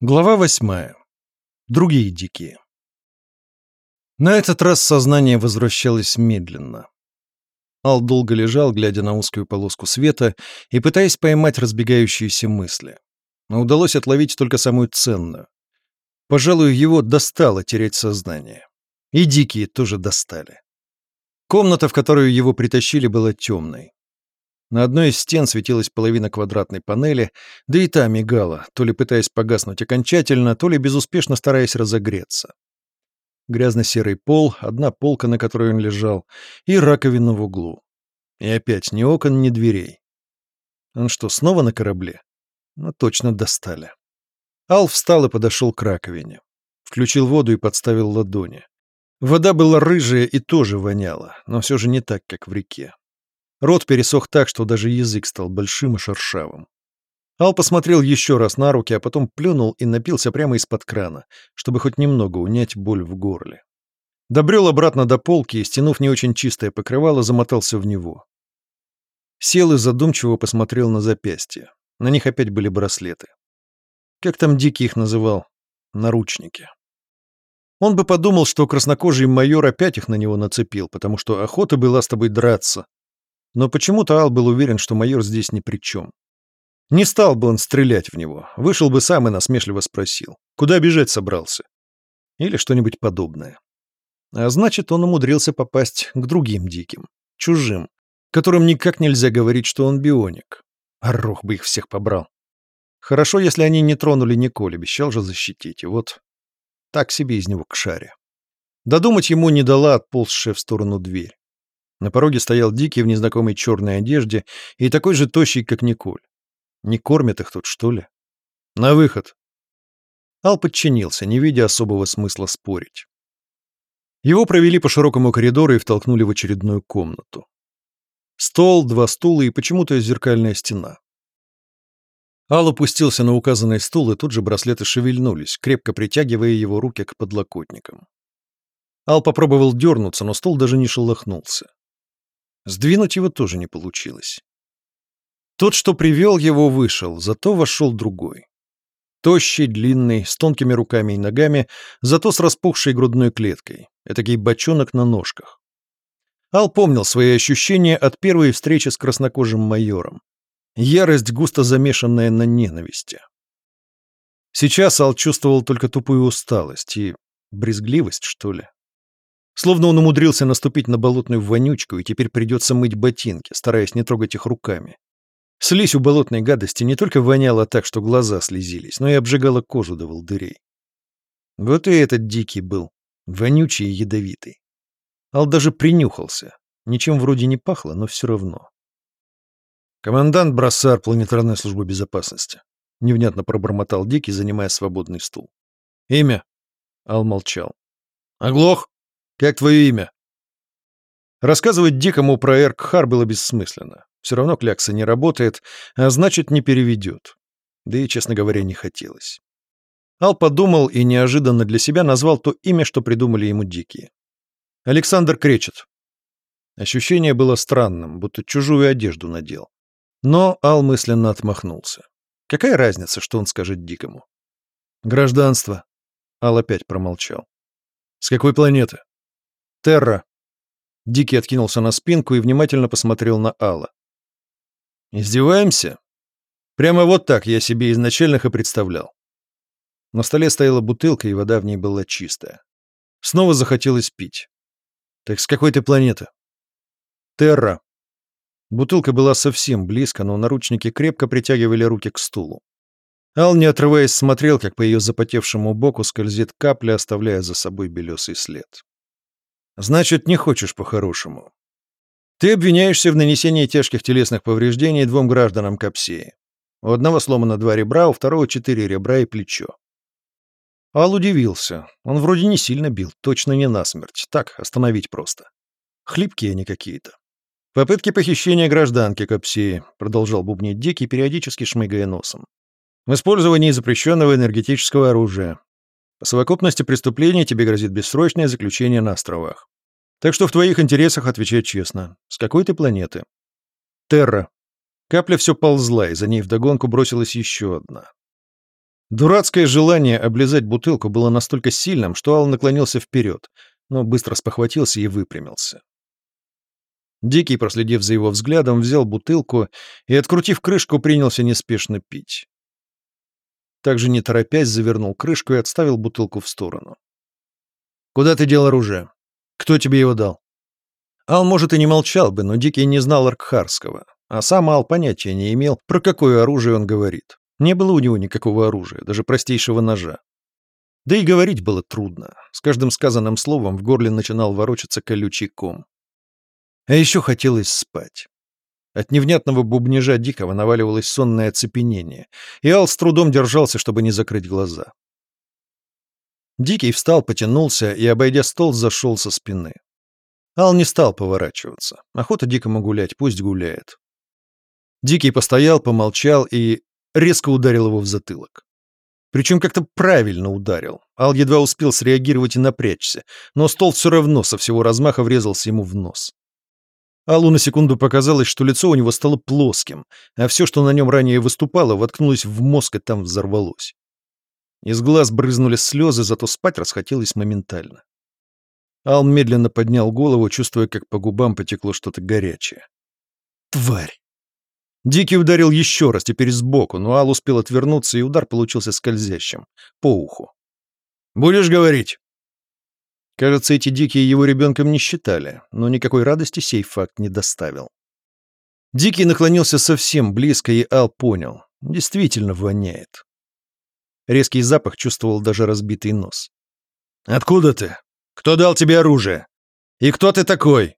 Глава восьмая. Другие дикие. На этот раз сознание возвращалось медленно. Ал долго лежал, глядя на узкую полоску света и пытаясь поймать разбегающиеся мысли. Но удалось отловить только самую ценную. Пожалуй, его достало терять сознание. И дикие тоже достали. Комната, в которую его притащили, была темной. На одной из стен светилась половина квадратной панели, да и та мигала, то ли пытаясь погаснуть окончательно, то ли безуспешно стараясь разогреться. Грязно-серый пол, одна полка, на которой он лежал, и раковина в углу. И опять ни окон, ни дверей. Он что, снова на корабле? Ну, точно достали. Ал встал и подошел к раковине. Включил воду и подставил ладони. Вода была рыжая и тоже воняла, но все же не так, как в реке. Рот пересох так, что даже язык стал большим и шершавым. Ал посмотрел еще раз на руки, а потом плюнул и напился прямо из-под крана, чтобы хоть немного унять боль в горле. Добрел обратно до полки и, стянув не очень чистое покрывало, замотался в него. Сел и задумчиво посмотрел на запястья. На них опять были браслеты. Как там Дикий их называл? Наручники. Он бы подумал, что краснокожий майор опять их на него нацепил, потому что охота была с тобой драться, но почему-то Ал был уверен, что майор здесь ни при чем. Не стал бы он стрелять в него, вышел бы сам и насмешливо спросил, куда бежать собрался? Или что-нибудь подобное. А значит, он умудрился попасть к другим диким, чужим, которым никак нельзя говорить, что он бионик. Орох бы их всех побрал. Хорошо, если они не тронули Николь, обещал же защитить, и вот так себе из него к шаре. Додумать ему не дала отползшая в сторону дверь. На пороге стоял Дикий в незнакомой черной одежде и такой же тощий, как Николь. Не кормят их тут, что ли? На выход. Ал подчинился, не видя особого смысла спорить. Его провели по широкому коридору и втолкнули в очередную комнату. Стол, два стула и почему-то зеркальная стена. Ал опустился на указанный стул, и тут же браслеты шевельнулись, крепко притягивая его руки к подлокотникам. Ал попробовал дернуться, но стол даже не шелохнулся. Сдвинуть его тоже не получилось. Тот, что привел его, вышел, зато вошел другой. Тощий, длинный, с тонкими руками и ногами, зато с распухшей грудной клеткой. Этакий бочонок на ножках. Ал помнил свои ощущения от первой встречи с краснокожим майором. Ярость, густо замешанная на ненависти. Сейчас Ал чувствовал только тупую усталость и брезгливость, что ли. Словно он умудрился наступить на болотную вонючку, и теперь придется мыть ботинки, стараясь не трогать их руками. Слизь у болотной гадости не только воняла так, что глаза слезились, но и обжигала кожу до волдырей. Вот и этот дикий был, вонючий и ядовитый. Ал даже принюхался. Ничем вроде не пахло, но все равно. Командант Брассар планетарной службы безопасности. Невнятно пробормотал Дикий, занимая свободный стул. Имя? Ал молчал. Оглох? Как твое имя?» Рассказывать Дикому про Эркхар было бессмысленно. Все равно клякса не работает, а значит, не переведет. Да и, честно говоря, не хотелось. Ал подумал и неожиданно для себя назвал то имя, что придумали ему Дикие. Александр Кречет. Ощущение было странным, будто чужую одежду надел. Но Ал мысленно отмахнулся. Какая разница, что он скажет Дикому? Гражданство. Ал опять промолчал. С какой планеты? Терра. Дикий откинулся на спинку и внимательно посмотрел на Алла. Издеваемся? Прямо вот так я себе изначально их и представлял. На столе стояла бутылка, и вода в ней была чистая. Снова захотелось пить. Так с какой ты планеты? Терра. Бутылка была совсем близко, но наручники крепко притягивали руки к стулу. Ал, не отрываясь, смотрел, как по ее запотевшему боку скользит капля, оставляя за собой белесый след. Значит, не хочешь по-хорошему. Ты обвиняешься в нанесении тяжких телесных повреждений двум гражданам Капсеи. У одного сломано два ребра, у второго четыре ребра и плечо. Ал удивился. Он вроде не сильно бил, точно не насмерть. Так, остановить просто. Хлипкие они какие-то. Попытки похищения гражданки Капсеи, продолжал бубнить Дикий, периодически шмыгая носом. В использовании запрещенного энергетического оружия. По совокупности преступлений тебе грозит бессрочное заключение на островах. Так что в твоих интересах отвечать честно. С какой ты планеты? Терра. Капля все ползла, и за ней вдогонку бросилась еще одна. Дурацкое желание облизать бутылку было настолько сильным, что Ал наклонился вперед, но быстро спохватился и выпрямился. Дикий, проследив за его взглядом, взял бутылку и, открутив крышку, принялся неспешно пить. Также не торопясь завернул крышку и отставил бутылку в сторону. «Куда ты дел оружие? Кто тебе его дал?» Ал, может, и не молчал бы, но Дикий не знал Аркхарского, а сам Ал понятия не имел, про какое оружие он говорит. Не было у него никакого оружия, даже простейшего ножа. Да и говорить было трудно. С каждым сказанным словом в горле начинал ворочаться колючий ком. А еще хотелось спать. От невнятного бубнежа Дикого наваливалось сонное оцепенение, и Ал с трудом держался, чтобы не закрыть глаза. Дикий встал, потянулся и, обойдя стол, зашел со спины. Ал не стал поворачиваться. Охота Дикому гулять, пусть гуляет. Дикий постоял, помолчал и резко ударил его в затылок. Причем как-то правильно ударил. Ал едва успел среагировать и напрячься, но стол все равно со всего размаха врезался ему в нос. Аллу на секунду показалось, что лицо у него стало плоским, а все, что на нем ранее выступало, воткнулось в мозг и там взорвалось. Из глаз брызнули слезы, зато спать расхотелось моментально. Ал медленно поднял голову, чувствуя, как по губам потекло что-то горячее. «Тварь!» Дикий ударил еще раз, теперь сбоку, но Ал успел отвернуться, и удар получился скользящим, по уху. «Будешь говорить?» Кажется, эти дикие его ребенком не считали, но никакой радости сей факт не доставил. Дикий наклонился совсем близко, и Ал понял. Действительно воняет. Резкий запах чувствовал даже разбитый нос. «Откуда ты? Кто дал тебе оружие? И кто ты такой?»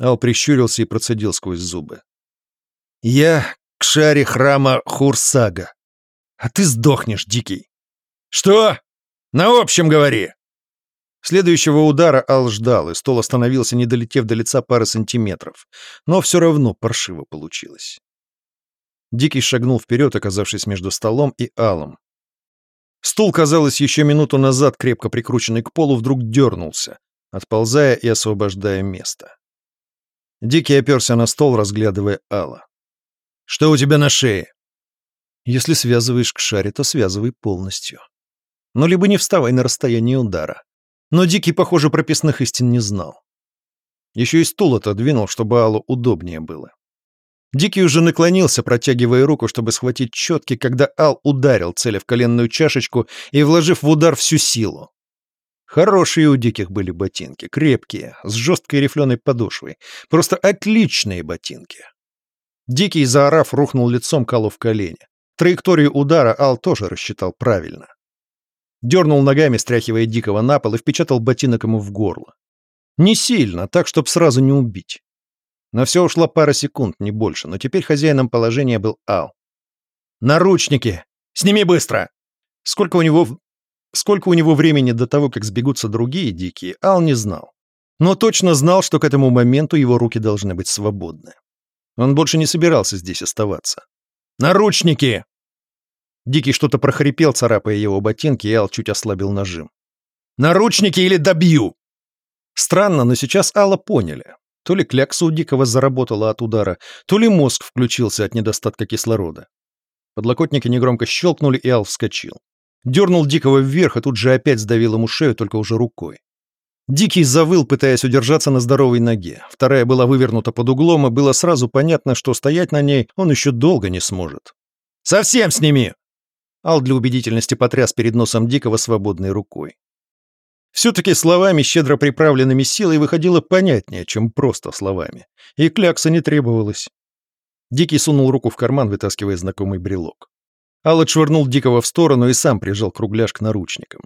Ал прищурился и процедил сквозь зубы. Я к шаре храма Хурсага. А ты сдохнешь, дикий. Что? На общем говори. Следующего удара Ал ждал, и стол остановился, не долетев до лица пары сантиметров. Но все равно паршиво получилось. Дикий шагнул вперед, оказавшись между столом и Алом. Стул, казалось, еще минуту назад, крепко прикрученный к полу, вдруг дернулся, отползая и освобождая место. Дикий оперся на стол, разглядывая Алла. Что у тебя на шее?» «Если связываешь к шаре, то связывай полностью. Но либо не вставай на расстоянии удара. Но Дикий, похоже, прописных истин не знал. Еще и стул отодвинул, чтобы Аллу удобнее было. Дикий уже наклонился, протягивая руку, чтобы схватить четки, когда Ал ударил, целя в коленную чашечку и вложив в удар всю силу. Хорошие у диких были ботинки, крепкие, с жесткой рифленой подошвой. Просто отличные ботинки. Дикий, заорав, рухнул лицом Калу в колени. Траекторию удара Ал тоже рассчитал правильно. Дернул ногами, стряхивая Дикого на пол, и впечатал ботинок ему в горло. Не сильно, так, чтоб сразу не убить. На все ушла пара секунд, не больше, но теперь хозяином положения был Ал. «Наручники! Сними быстро!» Сколько у него... Сколько у него времени до того, как сбегутся другие дикие, Ал не знал. Но точно знал, что к этому моменту его руки должны быть свободны. Он больше не собирался здесь оставаться. «Наручники!» Дикий что-то прохрипел, царапая его ботинки, и Ал чуть ослабил нажим. «Наручники или добью!» Странно, но сейчас Алла поняли. То ли клякса у Дикого заработала от удара, то ли мозг включился от недостатка кислорода. Подлокотники негромко щелкнули, и Ал вскочил. Дернул Дикого вверх, и тут же опять сдавил ему шею, только уже рукой. Дикий завыл, пытаясь удержаться на здоровой ноге. Вторая была вывернута под углом, и было сразу понятно, что стоять на ней он еще долго не сможет. «Совсем сними!» Ал для убедительности потряс перед носом Дикого свободной рукой. Все-таки словами, щедро приправленными силой, выходило понятнее, чем просто словами. И клякса не требовалась. Дикий сунул руку в карман, вытаскивая знакомый брелок. Ал отшвырнул Дикого в сторону и сам прижал кругляш к наручникам.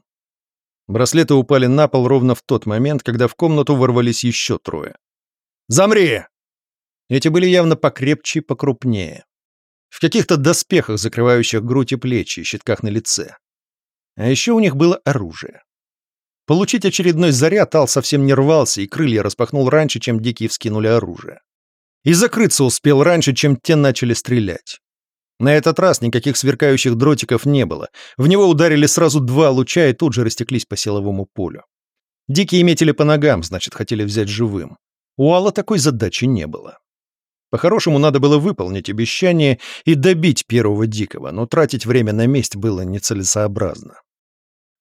Браслеты упали на пол ровно в тот момент, когда в комнату ворвались еще трое. «Замри!» Эти были явно покрепче и покрупнее. В каких-то доспехах, закрывающих грудь и плечи, и щитках на лице. А еще у них было оружие. Получить очередной заряд Ал совсем не рвался, и крылья распахнул раньше, чем дикие вскинули оружие. И закрыться успел раньше, чем те начали стрелять. На этот раз никаких сверкающих дротиков не было. В него ударили сразу два луча и тут же растеклись по силовому полю. Дикие метили по ногам, значит, хотели взять живым. У Алла такой задачи не было. По-хорошему, надо было выполнить обещание и добить первого дикого, но тратить время на месть было нецелесообразно.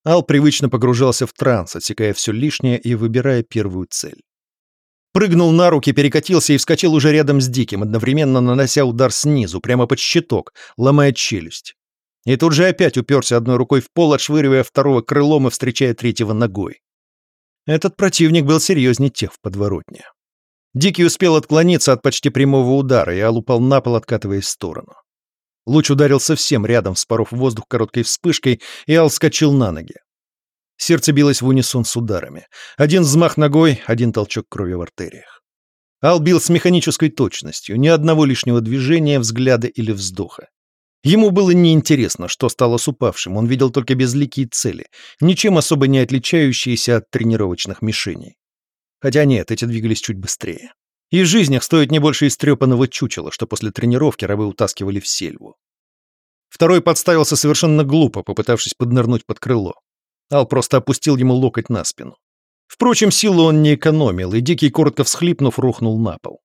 Ал привычно погружался в транс, отсекая все лишнее и выбирая первую цель. Прыгнул на руки, перекатился и вскочил уже рядом с Диким, одновременно нанося удар снизу, прямо под щиток, ломая челюсть. И тут же опять уперся одной рукой в пол, отшвыривая второго крылом и встречая третьего ногой. Этот противник был серьезнее тех в подворотне. Дикий успел отклониться от почти прямого удара, и Ал упал на пол, откатываясь в сторону. Луч ударил совсем рядом, вспоров воздух короткой вспышкой, и Ал вскочил на ноги. Сердце билось в унисон с ударами. Один взмах ногой, один толчок крови в артериях. Ал бил с механической точностью, ни одного лишнего движения, взгляда или вздоха. Ему было неинтересно, что стало с упавшим, он видел только безликие цели, ничем особо не отличающиеся от тренировочных мишеней. Хотя нет, эти двигались чуть быстрее. И жизнь их стоит не больше истрепанного чучела, что после тренировки рабы утаскивали в сельву. Второй подставился совершенно глупо, попытавшись поднырнуть под крыло. Ал просто опустил ему локоть на спину. Впрочем, силу он не экономил, и Дикий, коротко всхлипнув, рухнул на пол.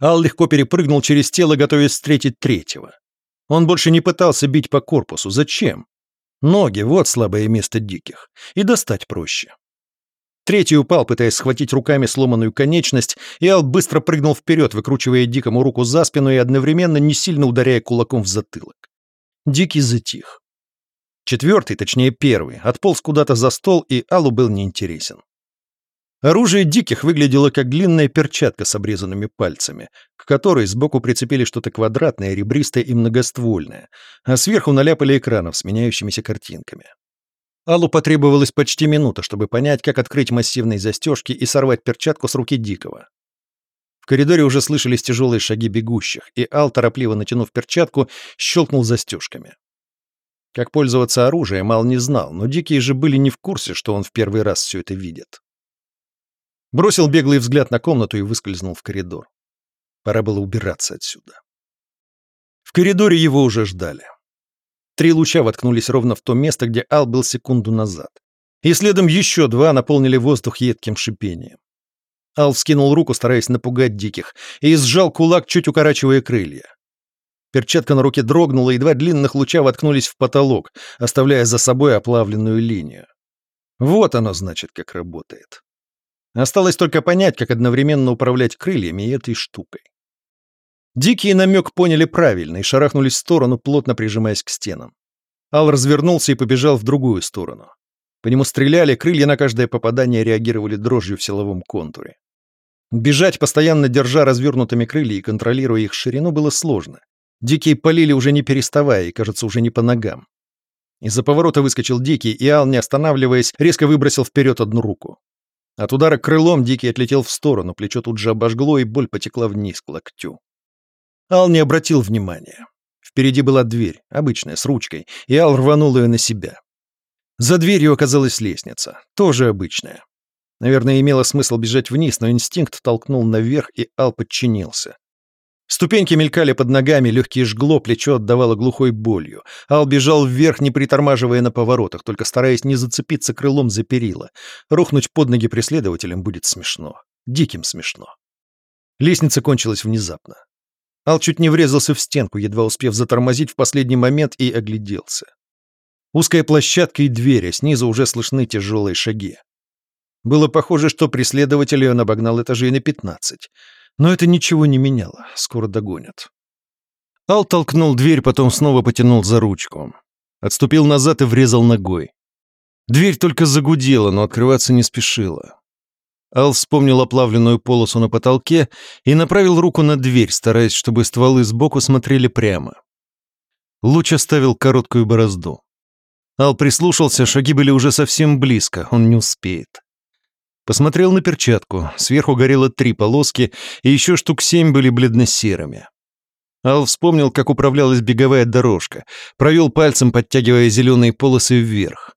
Ал легко перепрыгнул через тело, готовясь встретить третьего. Он больше не пытался бить по корпусу. Зачем? Ноги — вот слабое место Диких. И достать проще. Третий упал, пытаясь схватить руками сломанную конечность, и Ал быстро прыгнул вперед, выкручивая Дикому руку за спину и одновременно не сильно ударяя кулаком в затылок. Дикий затих. Четвертый, точнее первый, отполз куда-то за стол, и Аллу был неинтересен. Оружие диких выглядело как длинная перчатка с обрезанными пальцами, к которой сбоку прицепили что-то квадратное, ребристое и многоствольное, а сверху наляпали экранов с меняющимися картинками. Аллу потребовалось почти минута, чтобы понять, как открыть массивные застежки и сорвать перчатку с руки Дикого. В коридоре уже слышались тяжелые шаги бегущих, и Ал, торопливо натянув перчатку, щелкнул застежками. Как пользоваться оружием, Ал не знал, но Дикие же были не в курсе, что он в первый раз все это видит. Бросил беглый взгляд на комнату и выскользнул в коридор. Пора было убираться отсюда. В коридоре его уже ждали. Три луча воткнулись ровно в то место, где Ал был секунду назад. И следом еще два наполнили воздух едким шипением. Ал вскинул руку, стараясь напугать диких, и сжал кулак, чуть укорачивая крылья. Перчатка на руке дрогнула, и два длинных луча воткнулись в потолок, оставляя за собой оплавленную линию. Вот оно, значит, как работает. Осталось только понять, как одновременно управлять крыльями и этой штукой. Дикие намек поняли правильно и шарахнулись в сторону, плотно прижимаясь к стенам. Ал развернулся и побежал в другую сторону. По нему стреляли, крылья на каждое попадание реагировали дрожью в силовом контуре. Бежать, постоянно держа развернутыми крылья и контролируя их ширину, было сложно. Дикие полили уже не переставая и, кажется, уже не по ногам. Из-за поворота выскочил Дикий, и Ал, не останавливаясь, резко выбросил вперед одну руку. От удара крылом Дикий отлетел в сторону, плечо тут же обожгло, и боль потекла вниз к локтю. Ал не обратил внимания. Впереди была дверь, обычная, с ручкой, и Ал рванул ее на себя. За дверью оказалась лестница, тоже обычная. Наверное, имело смысл бежать вниз, но инстинкт толкнул наверх, и Ал подчинился. Ступеньки мелькали под ногами, легкие жгло, плечо отдавало глухой болью. Ал бежал вверх, не притормаживая на поворотах, только стараясь не зацепиться крылом за перила. Рухнуть под ноги преследователям будет смешно. Диким смешно. Лестница кончилась внезапно. Ал чуть не врезался в стенку, едва успев затормозить в последний момент и огляделся. Узкая площадка и дверь, а снизу уже слышны тяжелые шаги. Было похоже, что преследователь он обогнал этажей на пятнадцать. Но это ничего не меняло, скоро догонят. Ал толкнул дверь, потом снова потянул за ручку. Отступил назад и врезал ногой. Дверь только загудела, но открываться не спешила. Ал вспомнил оплавленную полосу на потолке и направил руку на дверь, стараясь, чтобы стволы сбоку смотрели прямо. Луч оставил короткую борозду. Ал прислушался, шаги были уже совсем близко, он не успеет. Посмотрел на перчатку, сверху горело три полоски, и еще штук семь были бледно-серыми. Ал вспомнил, как управлялась беговая дорожка, провел пальцем, подтягивая зеленые полосы вверх.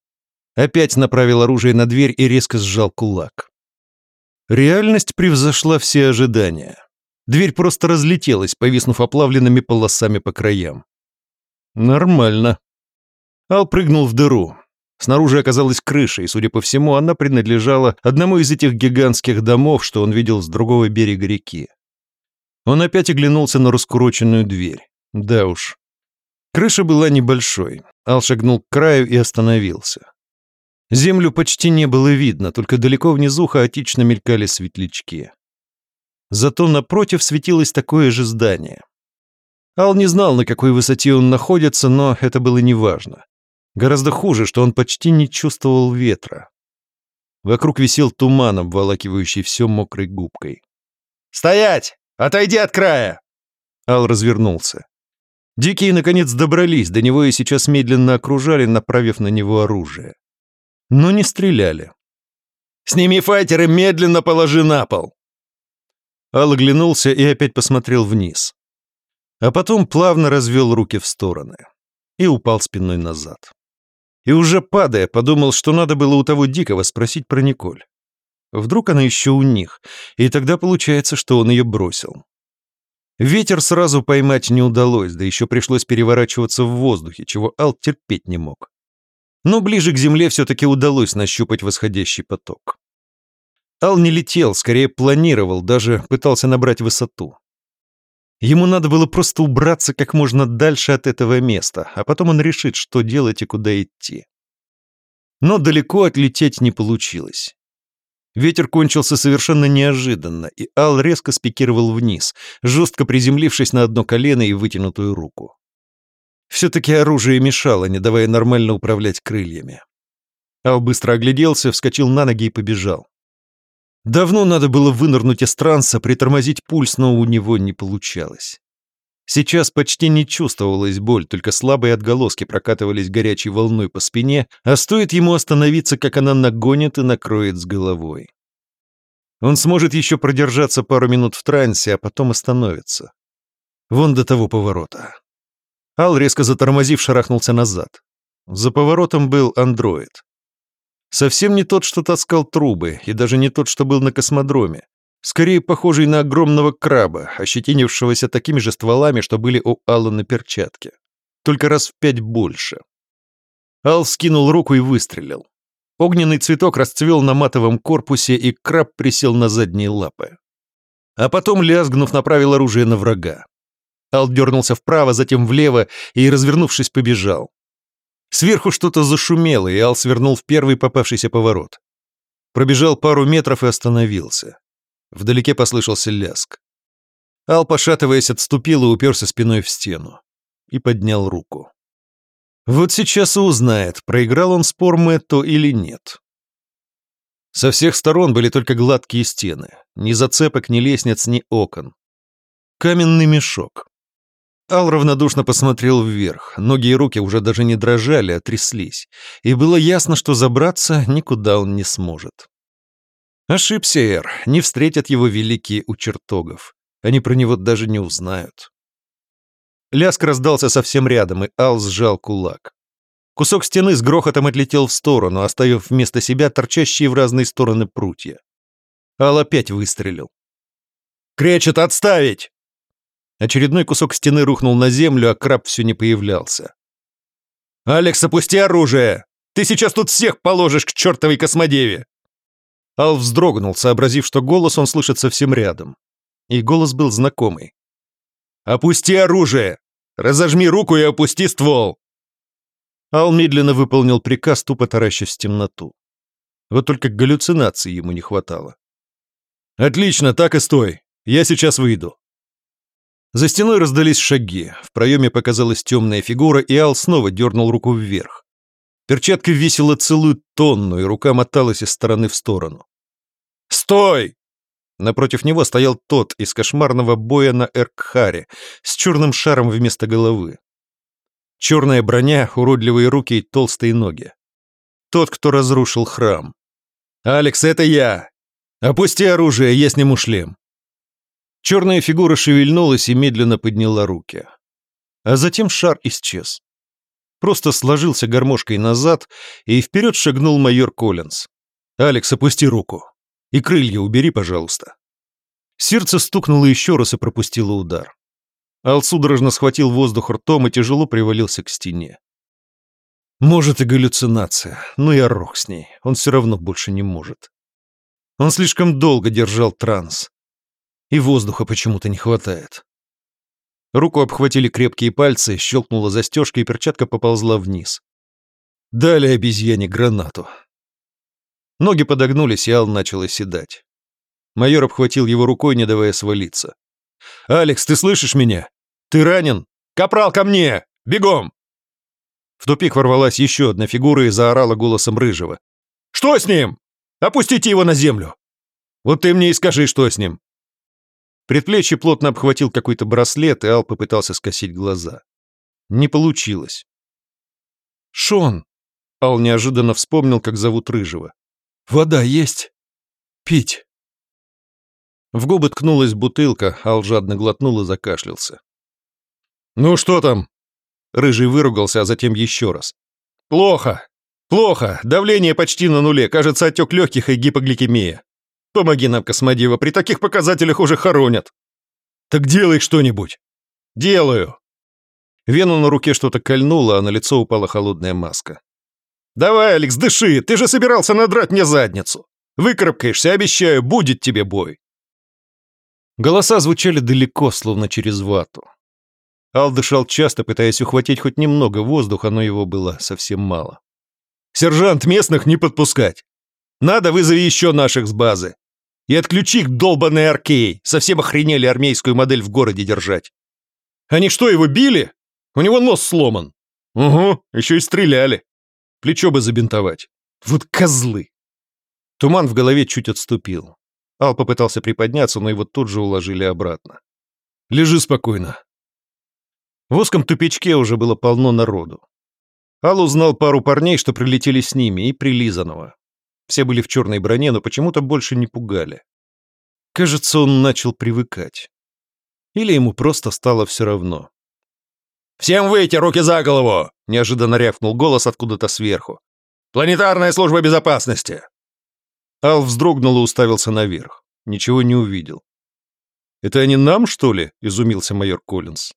Опять направил оружие на дверь и резко сжал кулак. Реальность превзошла все ожидания. Дверь просто разлетелась, повиснув оплавленными полосами по краям. Нормально. Ал прыгнул в дыру. Снаружи оказалась крыша, и, судя по всему, она принадлежала одному из этих гигантских домов, что он видел с другого берега реки. Он опять оглянулся на раскуроченную дверь. Да уж. Крыша была небольшой. Ал шагнул к краю и остановился. Землю почти не было видно, только далеко внизу хаотично мелькали светлячки. Зато напротив светилось такое же здание. Ал не знал, на какой высоте он находится, но это было неважно. Гораздо хуже, что он почти не чувствовал ветра. Вокруг висел туман, обволакивающий все мокрой губкой. «Стоять! Отойди от края!» Ал развернулся. Дикие, наконец, добрались до него и сейчас медленно окружали, направив на него оружие. Но не стреляли. «Сними файтер и медленно положи на пол!» Ал оглянулся и опять посмотрел вниз. А потом плавно развел руки в стороны и упал спиной назад. И уже падая, подумал, что надо было у того Дикого спросить про Николь. Вдруг она еще у них, и тогда получается, что он ее бросил. Ветер сразу поймать не удалось, да еще пришлось переворачиваться в воздухе, чего Ал терпеть не мог. Но ближе к земле все-таки удалось нащупать восходящий поток. Ал не летел, скорее планировал, даже пытался набрать высоту. Ему надо было просто убраться как можно дальше от этого места, а потом он решит, что делать и куда идти. Но далеко отлететь не получилось. Ветер кончился совершенно неожиданно, и Ал резко спикировал вниз, жестко приземлившись на одно колено и вытянутую руку. Все-таки оружие мешало, не давая нормально управлять крыльями. Ал быстро огляделся, вскочил на ноги и побежал. Давно надо было вынырнуть из транса, притормозить пульс, но у него не получалось. Сейчас почти не чувствовалась боль, только слабые отголоски прокатывались горячей волной по спине, а стоит ему остановиться, как она нагонит и накроет с головой. Он сможет еще продержаться пару минут в трансе, а потом остановится. Вон до того поворота. Ал, резко затормозив, шарахнулся назад. За поворотом был андроид. Совсем не тот, что таскал трубы, и даже не тот, что был на космодроме. Скорее похожий на огромного краба, ощетинившегося такими же стволами, что были у Алла на перчатке. Только раз в пять больше. Ал скинул руку и выстрелил. Огненный цветок расцвел на матовом корпусе, и краб присел на задние лапы. А потом, лязгнув, направил оружие на врага. Ал дернулся вправо, затем влево и, развернувшись, побежал. Сверху что-то зашумело, и Ал свернул в первый попавшийся поворот. Пробежал пару метров и остановился. Вдалеке послышался ляск. Ал, пошатываясь, отступил и уперся спиной в стену. И поднял руку. Вот сейчас и узнает, проиграл он спор Мэтто или нет. Со всех сторон были только гладкие стены. Ни зацепок, ни лестниц, ни окон. Каменный мешок. Ал равнодушно посмотрел вверх. Ноги и руки уже даже не дрожали, а тряслись. И было ясно, что забраться никуда он не сможет. Ошибся Эр, не встретят его великие у чертогов. Они про него даже не узнают. Ляск раздался совсем рядом, и Ал сжал кулак. Кусок стены с грохотом отлетел в сторону, оставив вместо себя торчащие в разные стороны прутья. Ал опять выстрелил. «Кречет, отставить!» Очередной кусок стены рухнул на землю, а краб все не появлялся. «Алекс, опусти оружие! Ты сейчас тут всех положишь к чертовой космодеве!» Ал вздрогнул, сообразив, что голос он слышит совсем рядом. И голос был знакомый. «Опусти оружие! Разожми руку и опусти ствол!» Ал медленно выполнил приказ, тупо таращась в темноту. Вот только галлюцинаций ему не хватало. «Отлично, так и стой. Я сейчас выйду». За стеной раздались шаги, в проеме показалась темная фигура, и Ал снова дернул руку вверх. Перчатка весила целую тонну, и рука моталась из стороны в сторону. «Стой!» Напротив него стоял тот из кошмарного боя на Эркхаре с черным шаром вместо головы. Черная броня, уродливые руки и толстые ноги. Тот, кто разрушил храм. «Алекс, это я! Опусти оружие, я сниму шлем!» Черная фигура шевельнулась и медленно подняла руки. А затем шар исчез. Просто сложился гармошкой назад, и вперед шагнул майор Коллинз. «Алекс, опусти руку. И крылья убери, пожалуйста». Сердце стукнуло еще раз и пропустило удар. Ал судорожно схватил воздух ртом и тяжело привалился к стене. Может и галлюцинация, но я рох с ней, он все равно больше не может. Он слишком долго держал транс. И воздуха почему-то не хватает. Руку обхватили крепкие пальцы, щелкнула застежка, и перчатка поползла вниз. Дали обезьяне гранату. Ноги подогнулись, и Ал начал оседать. Майор обхватил его рукой, не давая свалиться. «Алекс, ты слышишь меня? Ты ранен? Капрал, ко мне! Бегом!» В тупик ворвалась еще одна фигура и заорала голосом Рыжего. «Что с ним? Опустите его на землю! Вот ты мне и скажи, что с ним!» Предплечье плотно обхватил какой-то браслет, и Ал попытался скосить глаза. Не получилось. «Шон!» Ал неожиданно вспомнил, как зовут Рыжего. «Вода есть? Пить!» В губы ткнулась бутылка, Ал жадно глотнул и закашлялся. «Ну что там?» Рыжий выругался, а затем еще раз. «Плохо! Плохо! Давление почти на нуле, кажется, отек легких и гипогликемия. Помоги нам, Космодева, при таких показателях уже хоронят!» «Так делай что-нибудь!» «Делаю!» Вену на руке что-то кольнуло, а на лицо упала холодная маска. «Давай, Алекс, дыши! Ты же собирался надрать мне задницу! Выкарабкаешься, обещаю, будет тебе бой!» Голоса звучали далеко, словно через вату. Ал дышал часто, пытаясь ухватить хоть немного воздуха, но его было совсем мало. «Сержант, местных не подпускать! Надо, вызови еще наших с базы! И отключи их долбанный аркей! Совсем охренели армейскую модель в городе держать! Они что, его били? У него нос сломан! Угу, еще и стреляли! Плечо бы забинтовать! Вот козлы!» Туман в голове чуть отступил. Ал попытался приподняться, но его тут же уложили обратно. «Лежи спокойно. В узком тупичке уже было полно народу. Ал узнал пару парней, что прилетели с ними, и прилизанного. Все были в черной броне, но почему-то больше не пугали. Кажется, он начал привыкать. Или ему просто стало все равно. «Всем выйти, руки за голову!» — неожиданно рявкнул голос откуда-то сверху. «Планетарная служба безопасности!» Ал вздрогнул и уставился наверх. Ничего не увидел. «Это они нам, что ли?» — изумился майор Коллинз.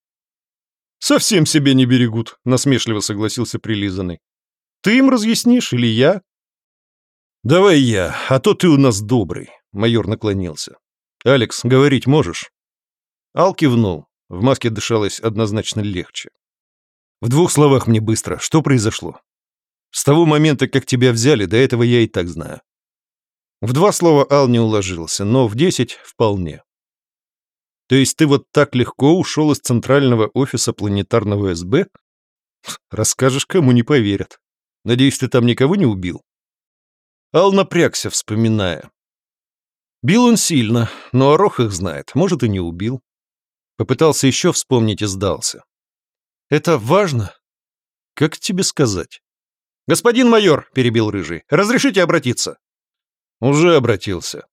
«Совсем себе не берегут», — насмешливо согласился прилизанный. «Ты им разъяснишь или я?» «Давай я, а то ты у нас добрый», — майор наклонился. «Алекс, говорить можешь?» Ал кивнул. В маске дышалось однозначно легче. «В двух словах мне быстро. Что произошло?» «С того момента, как тебя взяли, до этого я и так знаю». В два слова Ал не уложился, но в десять — вполне. То есть ты вот так легко ушел из центрального офиса планетарного СБ? Расскажешь, кому не поверят. Надеюсь, ты там никого не убил?» Ал напрягся, вспоминая. Бил он сильно, но Орох их знает, может, и не убил. Попытался еще вспомнить и сдался. «Это важно? Как тебе сказать?» «Господин майор», — перебил Рыжий, — «разрешите обратиться?» «Уже обратился.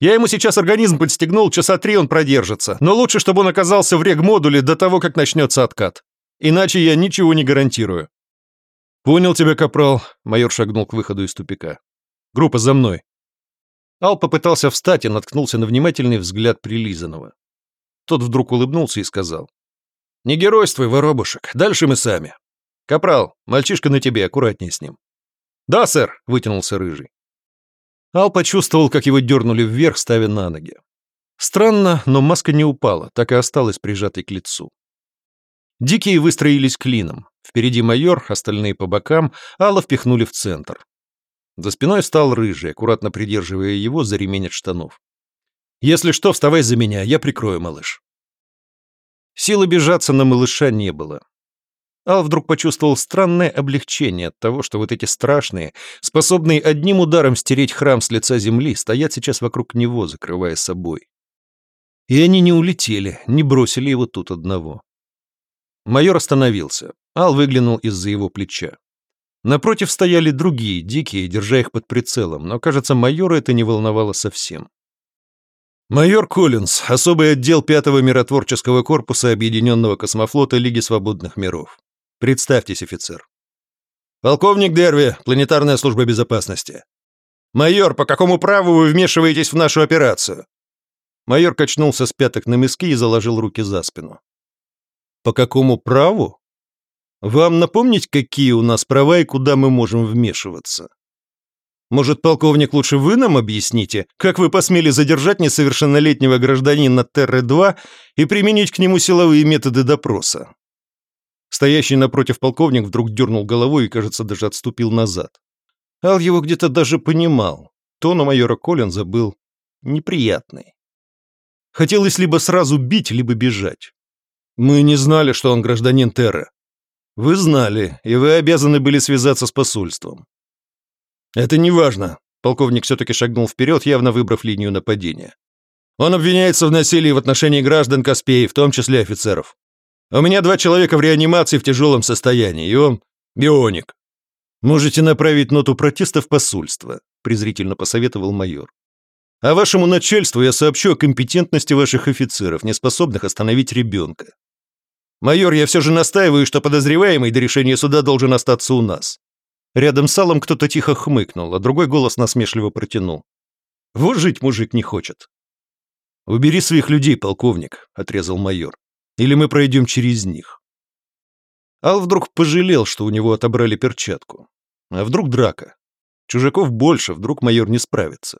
Я ему сейчас организм подстегнул, часа три он продержится, но лучше, чтобы он оказался в рег-модуле до того, как начнется откат. Иначе я ничего не гарантирую». «Понял тебя, капрал», — майор шагнул к выходу из тупика. «Группа за мной». Ал попытался встать и наткнулся на внимательный взгляд прилизанного. Тот вдруг улыбнулся и сказал. «Не геройствуй, воробушек, дальше мы сами. Капрал, мальчишка на тебе, аккуратнее с ним». «Да, сэр», — вытянулся рыжий. Ал почувствовал, как его дернули вверх, ставя на ноги. Странно, но маска не упала, так и осталась прижатой к лицу. Дикие выстроились клином. Впереди майор, остальные по бокам, Алла впихнули в центр. За спиной стал рыжий, аккуратно придерживая его за ремень от штанов. «Если что, вставай за меня, я прикрою, малыш». Силы бежаться на малыша не было. Ал вдруг почувствовал странное облегчение от того, что вот эти страшные, способные одним ударом стереть храм с лица земли, стоят сейчас вокруг него, закрывая собой. И они не улетели, не бросили его тут одного. Майор остановился. Ал выглянул из-за его плеча. Напротив стояли другие, дикие, держа их под прицелом, но, кажется, майора это не волновало совсем. Майор Коллинз, особый отдел пятого миротворческого корпуса Объединенного космофлота Лиги Свободных Миров. Представьтесь, офицер. Полковник Дерви, планетарная служба безопасности. Майор, по какому праву вы вмешиваетесь в нашу операцию? Майор качнулся с пяток на мыски и заложил руки за спину. По какому праву? Вам напомнить, какие у нас права и куда мы можем вмешиваться? Может, полковник, лучше вы нам объясните, как вы посмели задержать несовершеннолетнего гражданина Терры-2 и применить к нему силовые методы допроса?» Стоящий напротив полковник вдруг дернул головой и, кажется, даже отступил назад. Ал его где-то даже понимал. Тон у майора Коллинза был неприятный. Хотелось либо сразу бить, либо бежать. «Мы не знали, что он гражданин Терры». «Вы знали, и вы обязаны были связаться с посольством. «Это не важно», — полковник все-таки шагнул вперед, явно выбрав линию нападения. «Он обвиняется в насилии в отношении граждан Каспии, в том числе офицеров. У меня два человека в реанимации в тяжелом состоянии, и он бионик». «Можете направить ноту протеста в посольство», — презрительно посоветовал майор. «А вашему начальству я сообщу о компетентности ваших офицеров, не способных остановить ребенка. Майор, я все же настаиваю, что подозреваемый до решения суда должен остаться у нас. Рядом с Аллом кто-то тихо хмыкнул, а другой голос насмешливо протянул. «Вот жить мужик не хочет». «Убери своих людей, полковник», — отрезал майор. «Или мы пройдем через них». Ал вдруг пожалел, что у него отобрали перчатку. А вдруг драка? Чужаков больше, вдруг майор не справится.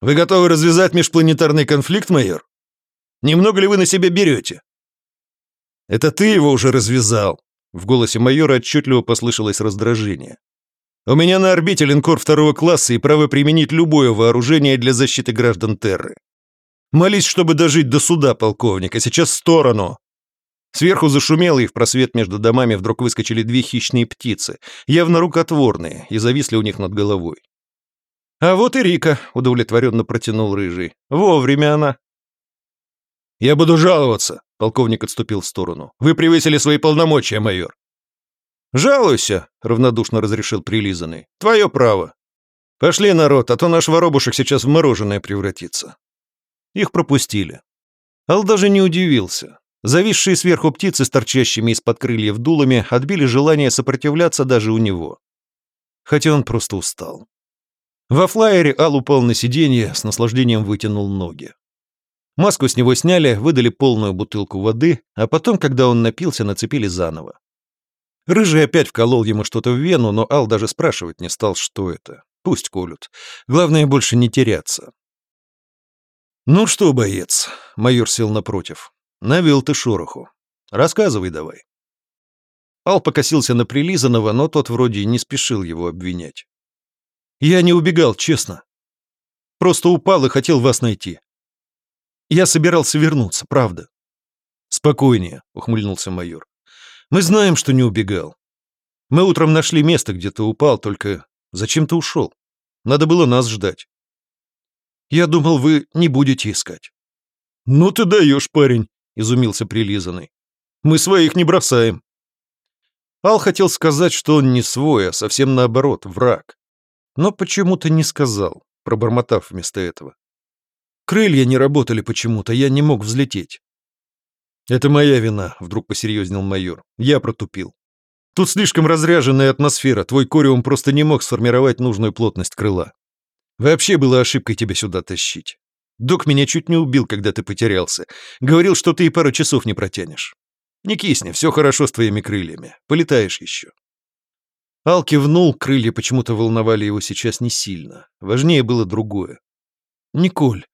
«Вы готовы развязать межпланетарный конфликт, майор? Немного ли вы на себя берете?» «Это ты его уже развязал», в голосе майора отчетливо послышалось раздражение. «У меня на орбите линкор второго класса и право применить любое вооружение для защиты граждан Терры. Молись, чтобы дожить до суда, полковник, а сейчас в сторону!» Сверху зашумело, и в просвет между домами вдруг выскочили две хищные птицы, явно рукотворные, и зависли у них над головой. «А вот и Рика», — удовлетворенно протянул Рыжий. «Вовремя она». «Я буду жаловаться», — полковник отступил в сторону. «Вы превысили свои полномочия, майор». «Жалуйся», — равнодушно разрешил прилизанный. «Твое право. Пошли, народ, а то наш воробушек сейчас в мороженое превратится». Их пропустили. Ал даже не удивился. Зависшие сверху птицы с торчащими из-под крыльев дулами отбили желание сопротивляться даже у него. Хотя он просто устал. Во флайере Ал упал на сиденье, с наслаждением вытянул ноги. Маску с него сняли, выдали полную бутылку воды, а потом, когда он напился, нацепили заново. Рыжий опять вколол ему что-то в вену, но Ал даже спрашивать не стал, что это. Пусть колют. Главное, больше не теряться. «Ну что, боец?» — майор сел напротив. «Навел ты шороху. Рассказывай давай». Ал покосился на прилизанного, но тот вроде не спешил его обвинять. «Я не убегал, честно. Просто упал и хотел вас найти. Я собирался вернуться, правда. Спокойнее, ухмыльнулся майор. Мы знаем, что не убегал. Мы утром нашли место, где ты упал, только зачем ты ушел? Надо было нас ждать. Я думал, вы не будете искать. Ну ты даешь, парень, изумился прилизанный. Мы своих не бросаем. Ал хотел сказать, что он не свой, а совсем наоборот, враг. Но почему-то не сказал, пробормотав вместо этого. Крылья не работали почему-то, я не мог взлететь. «Это моя вина», — вдруг посерьезнел майор. «Я протупил. Тут слишком разряженная атмосфера, твой кориум просто не мог сформировать нужную плотность крыла. Вообще было ошибкой тебя сюда тащить. Док меня чуть не убил, когда ты потерялся. Говорил, что ты и пару часов не протянешь. Не кисни, все хорошо с твоими крыльями. Полетаешь еще». Ал кивнул, крылья почему-то волновали его сейчас не сильно. Важнее было другое. «Николь,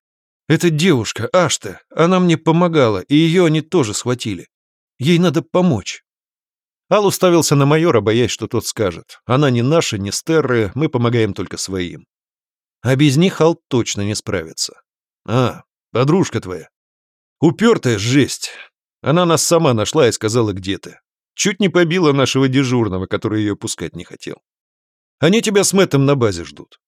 эта девушка, Ашта, она мне помогала, и ее они тоже схватили. Ей надо помочь. Ал уставился на майора, боясь, что тот скажет. Она не наша, не стерры, мы помогаем только своим. А без них Ал точно не справится. А, подружка твоя. Упертая жесть. Она нас сама нашла и сказала, где ты. Чуть не побила нашего дежурного, который ее пускать не хотел. Они тебя с Мэттом на базе ждут.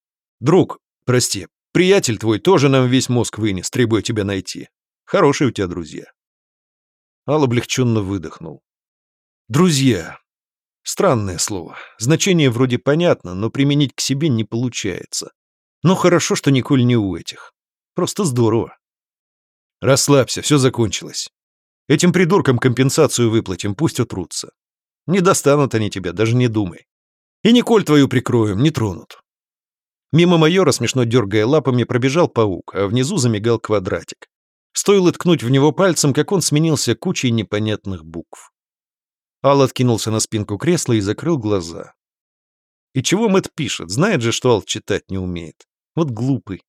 Друг, прости, Приятель твой тоже нам весь мозг вынес, требуя тебя найти. Хорошие у тебя друзья. Ал облегченно выдохнул. Друзья. Странное слово. Значение вроде понятно, но применить к себе не получается. Но хорошо, что Николь не у этих. Просто здорово. Расслабься, все закончилось. Этим придуркам компенсацию выплатим, пусть утрутся. Не достанут они тебя, даже не думай. И Николь твою прикроем, не тронут. Мимо майора, смешно дергая лапами, пробежал паук, а внизу замигал квадратик. Стоило ткнуть в него пальцем, как он сменился кучей непонятных букв. Ал откинулся на спинку кресла и закрыл глаза. И чего Мэтт пишет? Знает же, что Ал читать не умеет. Вот глупый.